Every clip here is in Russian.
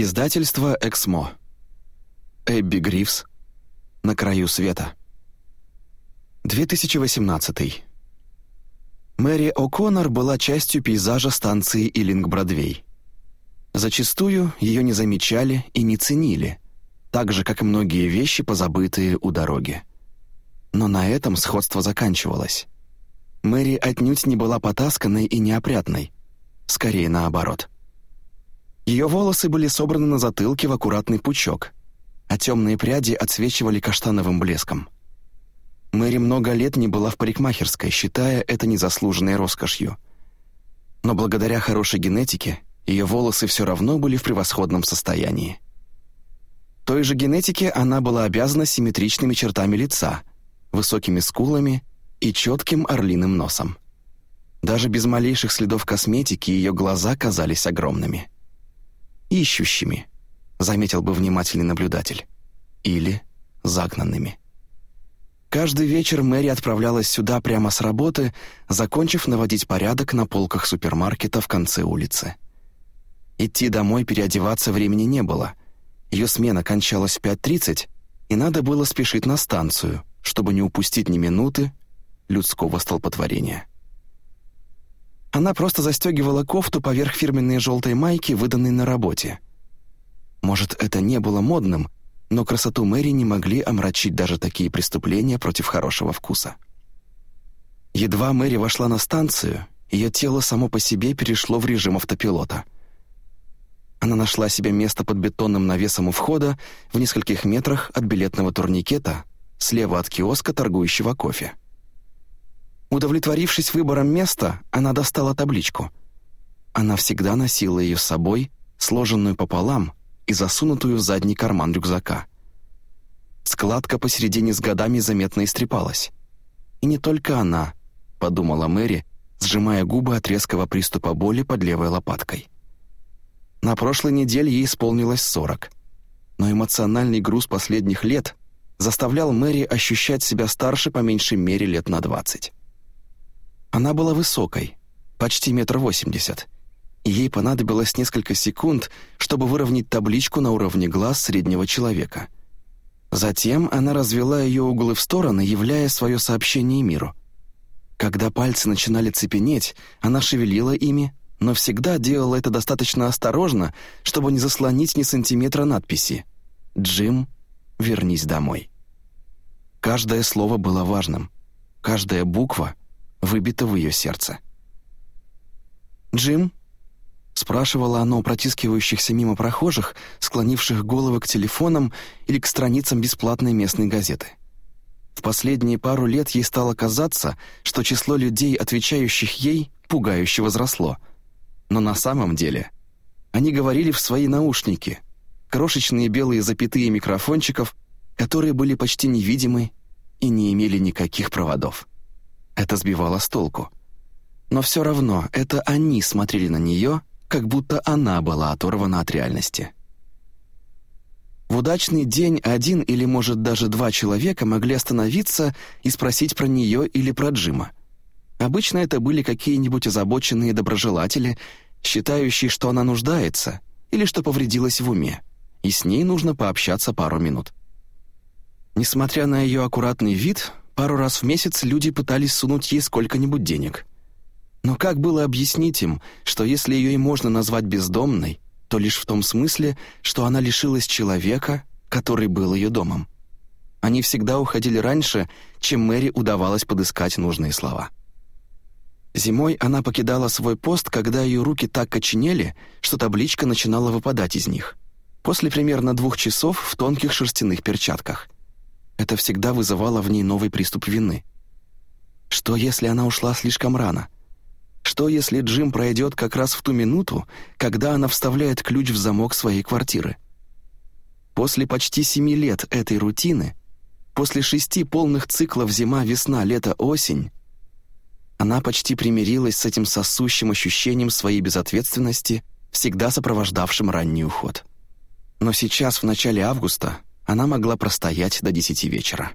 Издательство «Эксмо». Эбби Грифс. «На краю света». 2018. Мэри О'Коннор была частью пейзажа станции Иллинг-Бродвей. Зачастую ее не замечали и не ценили, так же, как и многие вещи, позабытые у дороги. Но на этом сходство заканчивалось. Мэри отнюдь не была потасканной и неопрятной, скорее наоборот — ее волосы были собраны на затылке в аккуратный пучок, а темные пряди отсвечивали каштановым блеском. Мэри много лет не была в парикмахерской, считая это незаслуженной роскошью. Но благодаря хорошей генетике ее волосы все равно были в превосходном состоянии. Той же генетике она была обязана симметричными чертами лица, высокими скулами и четким орлиным носом. Даже без малейших следов косметики ее глаза казались огромными ищущими, заметил бы внимательный наблюдатель, или загнанными. Каждый вечер Мэри отправлялась сюда прямо с работы, закончив наводить порядок на полках супермаркета в конце улицы. Идти домой переодеваться времени не было. Ее смена кончалась в 5.30, и надо было спешить на станцию, чтобы не упустить ни минуты людского столпотворения. Она просто застегивала кофту поверх фирменной желтой майки, выданной на работе. Может, это не было модным, но красоту Мэри не могли омрачить даже такие преступления против хорошего вкуса. Едва Мэри вошла на станцию, ее тело само по себе перешло в режим автопилота. Она нашла себе место под бетонным навесом у входа в нескольких метрах от билетного турникета, слева от киоска, торгующего кофе. Удовлетворившись выбором места, она достала табличку. Она всегда носила ее с собой, сложенную пополам и засунутую в задний карман рюкзака. Складка посередине с годами заметно истрепалась. «И не только она», — подумала Мэри, сжимая губы от резкого приступа боли под левой лопаткой. На прошлой неделе ей исполнилось сорок, но эмоциональный груз последних лет заставлял Мэри ощущать себя старше по меньшей мере лет на двадцать. Она была высокой, почти метр восемьдесят, ей понадобилось несколько секунд, чтобы выровнять табличку на уровне глаз среднего человека. Затем она развела ее углы в стороны, являя свое сообщение миру. Когда пальцы начинали цепенеть, она шевелила ими, но всегда делала это достаточно осторожно, чтобы не заслонить ни сантиметра надписи «Джим, вернись домой». Каждое слово было важным, каждая буква выбито в ее сердце. «Джим?» — спрашивала оно протискивающихся мимо прохожих, склонивших головы к телефонам или к страницам бесплатной местной газеты. В последние пару лет ей стало казаться, что число людей, отвечающих ей, пугающе возросло. Но на самом деле они говорили в свои наушники, крошечные белые запятые микрофончиков, которые были почти невидимы и не имели никаких проводов. Это сбивало с толку. Но все равно это они смотрели на нее, как будто она была оторвана от реальности. В удачный день один или, может, даже два человека могли остановиться и спросить про нее или про Джима. Обычно это были какие-нибудь озабоченные доброжелатели, считающие, что она нуждается или что повредилась в уме, и с ней нужно пообщаться пару минут. Несмотря на ее аккуратный вид, Пару раз в месяц люди пытались сунуть ей сколько-нибудь денег. Но как было объяснить им, что если ее и можно назвать бездомной, то лишь в том смысле, что она лишилась человека, который был ее домом? Они всегда уходили раньше, чем Мэри удавалось подыскать нужные слова. Зимой она покидала свой пост, когда ее руки так коченели, что табличка начинала выпадать из них. После примерно двух часов в тонких шерстяных перчатках — это всегда вызывало в ней новый приступ вины. Что, если она ушла слишком рано? Что, если Джим пройдет как раз в ту минуту, когда она вставляет ключ в замок своей квартиры? После почти семи лет этой рутины, после шести полных циклов зима, весна, лето, осень, она почти примирилась с этим сосущим ощущением своей безответственности, всегда сопровождавшим ранний уход. Но сейчас, в начале августа, она могла простоять до десяти вечера.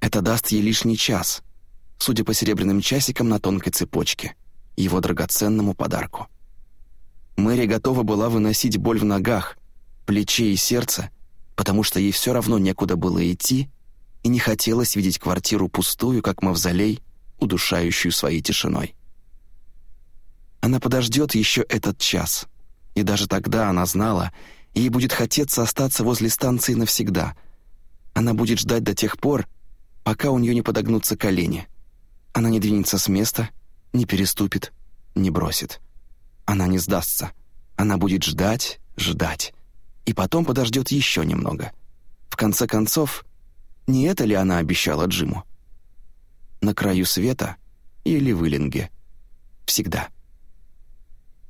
Это даст ей лишний час, судя по серебряным часикам на тонкой цепочке, его драгоценному подарку. Мэри готова была выносить боль в ногах, плече и сердце, потому что ей все равно некуда было идти, и не хотелось видеть квартиру пустую, как мавзолей, удушающую своей тишиной. Она подождет еще этот час, и даже тогда она знала, ей будет хотеться остаться возле станции навсегда. Она будет ждать до тех пор, пока у нее не подогнутся колени. Она не двинется с места, не переступит, не бросит. Она не сдастся. Она будет ждать, ждать. И потом подождет еще немного. В конце концов, не это ли она обещала Джиму? На краю света или в Иллинге. Всегда.